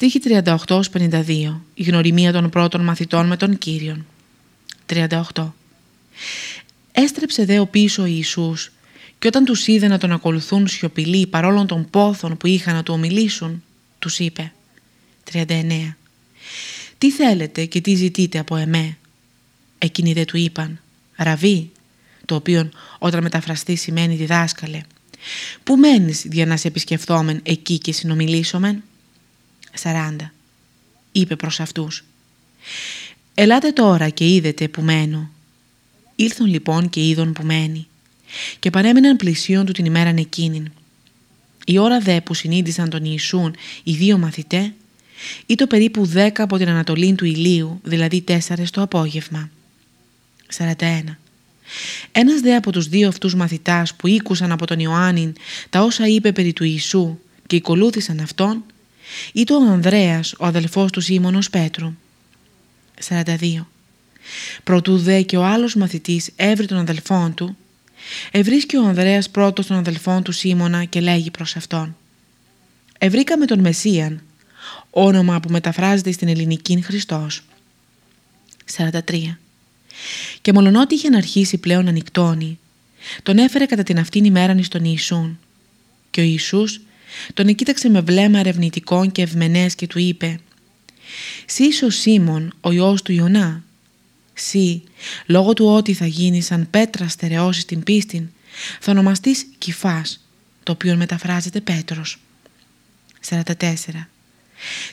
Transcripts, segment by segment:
Στίχη 38-52 Η γνωριμία των πρώτων μαθητών με τον Κύριον. 38 Έστρεψε δε ο πίσω ο Ιησούς και όταν τους είδε να τον ακολουθούν σιωπηλοί παρόλων των πόθων που είχαν να του ομιλήσουν, τους είπε 39 «Τι θέλετε και τι ζητείτε από εμέ» Εκείνοι δε του είπαν «Ραβί» το οποίο όταν μεταφραστεί σημαίνει διδάσκαλε. «Πού μένεις για να σε επισκεφθόμεν εκεί και συνομιλήσομεν» 40 είπε προς αυτούς «Ελάτε τώρα και είδετε που μένω». Ήλθον λοιπόν και είδον που μένει και παρέμειναν πλησίον του την ημέραν εκείνην. Η ώρα δε που συνείδησαν τον Ιησούν οι δύο μαθητέ ή το περίπου δέκα από την ανατολή του ηλίου, δηλαδή τέσσερες το απόγευμα. 41. Ένας δε από τους δύο αυτούς μαθητάς που ήκουσαν από τον Ιωάννην τα όσα είπε περί του Ιησού και ακολούθησαν αυτόν, ή ο Ανδρέας, ο αδελφός του Σίμωνος Πέτρου. 42. Προτού δε και ο άλλος μαθητής έβρι τον αδελφόν του, ευρίσκει ο Ανδρέας πρώτος των αδελφών του Σίμωνα και λέγει προς αυτόν «Ευρήκαμε τον Μεσσίαν, όνομα που μεταφράζεται στην ελληνική Χριστός». 43. Και μολονότι είχε αρχίσει πλέον να νυχτώνει, τον έφερε κατά την αυτήν ημέραν εις τον Ιησούν. Και ο Ιησούς τον εκοίταξε με βλέμμα ερευνητικό και ευμενές και του είπε «Σύ είσαι ο Σίμων, ο Υιός του Ιωνά, Σύ, λόγω του ότι θα γίνεις σαν πέτρα στερεώσεις την πίστη, θα ονομαστείς Κυφάς, το οποίο μεταφράζεται Πέτρος. 44.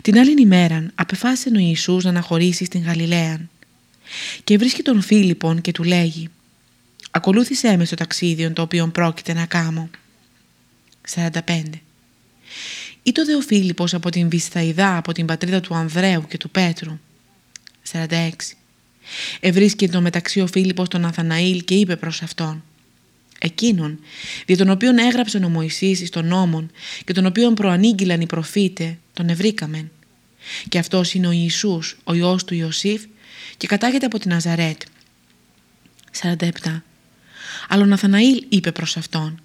Την άλλη ημέρα απεφάσισε ο Ιησούς να αναχωρήσει στην Γαλιλαία και βρίσκει τον Φίλιππον και του λέγει «Ακολούθησέ με στο ταξίδιο το οποίο πρόκειται να κάνω». 45. Ήτο δε ο Φίλιππος από την Βυσθαϊδά, από την πατρίδα του Ανδρέου και του Πέτρου. 46. Ευρίσκεται το μεταξύ ο Φίλιππος τον Αθαναήλ και είπε προς αυτόν Εκείνον, δι' τον οποίον έγραψε ο Μωυσής στον νόμον και τον οποίον προανήγγυλαν οι προφήτες, τον ευρήκαμεν. Και αυτός είναι ο Ιησούς, ο Υιός του Ιωσήφ και κατάγεται από την Ναζαρέτ. 47. Αλλά ο Ναθαναήλ είπε προς αυτόν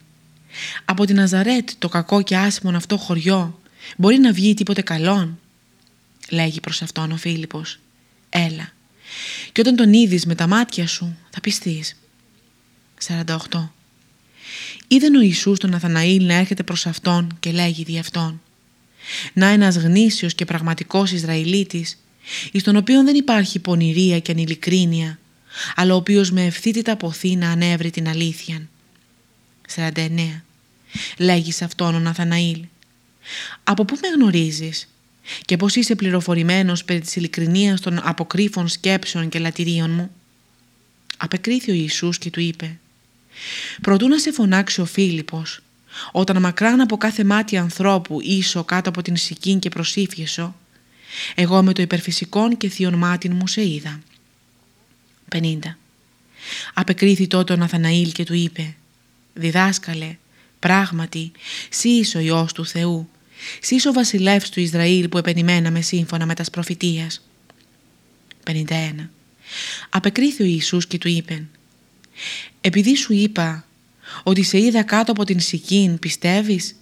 «Από την Ναζαρέτ το κακό και άσημον αυτό χωριό μπορεί να βγει τίποτε καλόν» λέγει προς αυτόν ο Φίλιππος «Έλα, και όταν τον είδεις με τα μάτια σου θα πιστείς. 48. Είδεν ο Ιησούς τον Αθαναήλ να έρχεται προς αυτόν και λέγει δι' αυτόν. Να ένας γνήσιος και πραγματικός Ισραηλίτης, εις τον οποίον δεν υπάρχει πονηρία και ανηλικρίνεια, αλλά ο οποίος με ευθύτητα ποθεί να ανέβρει την αλήθεια. 49. Λέγεις σε αυτόν ο Ναθαναήλ. Από πού με γνωρίζεις και πως είσαι πληροφορημένος περί της ειλικρινίας των αποκρύφων σκέψεων και λατηρίων μου; Απεκρίθη ο Ιησούς και του είπε «Προτού να σε φωνάξει ο Φίλιππος, όταν μακράν από κάθε μάτι ανθρώπου ίσο κάτω από την σικήν και προσήφιεσο, εγώ με το υπερφυσικόν και θείον μάτιν μου σε είδα». 50. Απεκρίθη τότε ο Ναθαναήλ και του είπε «Διδάσκαλε, πράγματι, σύ είσαι ο Υιός του Θεού Σεις ο βασιλεύς του Ισραήλ που επενημέναμε σύμφωνα με τας προφητείας. 51. Απεκρίθη ο Ιησούς και του είπε «Επειδή σου είπα ότι σε είδα κάτω από την Σικήν, πιστεύεις,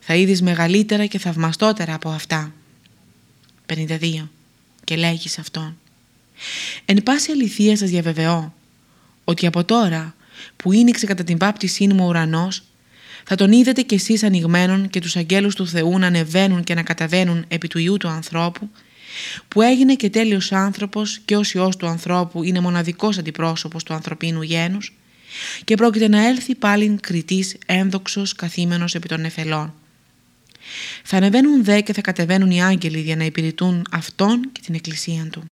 θα είδεις μεγαλύτερα και θαυμαστότερα από αυτά». 52. Και λέγεις σε αυτόν «Εν πάση αληθεία σας διαβεβαιώ ότι από τώρα που ίνιξε κατά την βάπτισή μου ο ουρανός θα τον είδετε κι εσείς ανοιγμένον και τους αγγέλους του Θεού να ανεβαίνουν και να καταβαίνουν επί του Ιού του ανθρώπου, που έγινε και τέλειος άνθρωπος και ως Υιός του ανθρώπου είναι μοναδικός αντιπρόσωπος του ανθρωπίνου γένους και πρόκειται να έλθει πάλιν κριτής ένδοξος καθήμενος επί των νεφελών. Θα ανεβαίνουν δε και θα κατεβαίνουν οι άγγελοι για να υπηρετούν Αυτόν και την Εκκλησία Του.